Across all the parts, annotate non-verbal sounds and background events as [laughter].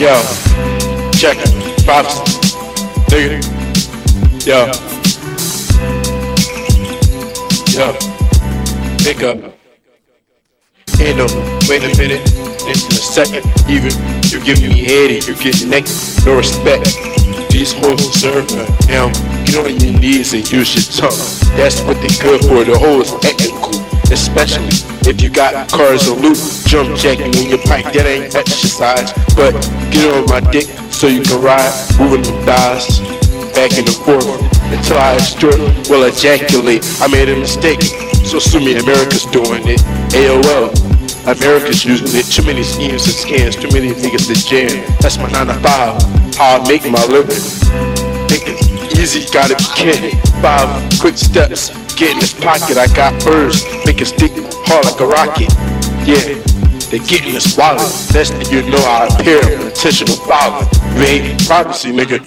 Yo, check it. Pops. Nigga. Yo. Yo. Pick up. Ain't no, wait a minute. Into a second. Even you give me head and you get naked. No respect. These hoes deserve Now, get on your knees and use your tongue. That's what they good for. The hoes acting cool. Especially if you got cars on loot, jump jacking in your bike, that ain't exercise. But get on my dick so you can ride, moving them thighs back and forth until I extort, will ejaculate. I made a mistake, so sue me. America's doing it. AOL. America's using it. Too many schemes and scams, too many niggas to jam. That's my 9 to 5. How I make my living. Think it easy, gotta be kidding. Five quick steps, get in this pocket. I got birds, make it stick hard like a rocket. Yeah, they get in this wallet. Next thing you know, I appear intentional violent. You ain't privacy, nigga.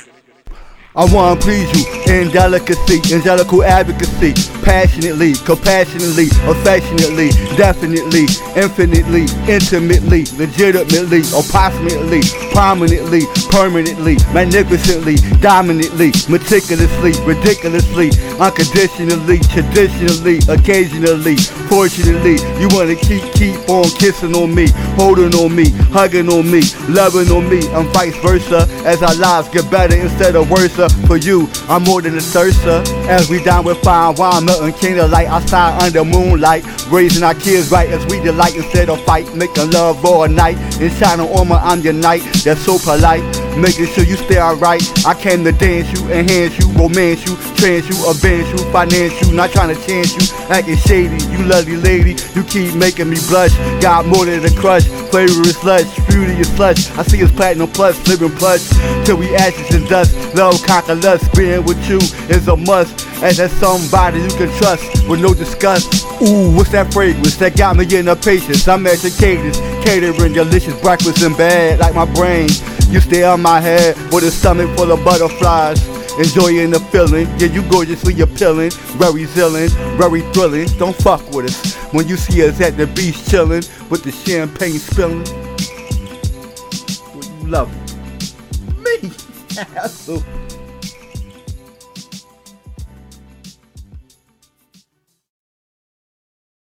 I wanna please you in delicacy, angelical advocacy, passionately, compassionately, affectionately, definitely, infinitely, intimately, legitimately, approximately, prominently, permanently, magnificently, dominantly, meticulously, ridiculously, unconditionally, traditionally, occasionally, fortunately. You wanna keep keep on kissing on me, holding on me, hugging on me, loving on me, and vice versa. As our lives get better instead of worse uh, for you. I'm more than the thirster. As we dine with fine wine, melting candlelight outside under moonlight. Raising our kids right as we delight instead of fight. Making love all night. In shining armor, I'm your knight. That's so polite. Making sure you stay alright. I came to dance you, enhance you, romance you, trans you, avenge you, finance you. Not trying to chance you, acting shady. You lovely lady, you keep making me blush. Got more than a crush, flavorless lush, beauty is slush. I see us platinum plus, living plush. Till we ashes and dust. Love conquer lust, being with you is a must. And that's somebody you can trust with no disgust. Ooh, what's that fragrance that got me in a patience? I'm educated, catering delicious breakfast in bed like my brain. You stay on my head with a stomach full of butterflies. Enjoying the feeling, yeah, you gorgeously appealing, very zilling, very thrilling. Don't fuck with us when you see us at the beach chilling with the champagne spilling. Love. Me, [laughs] asshole.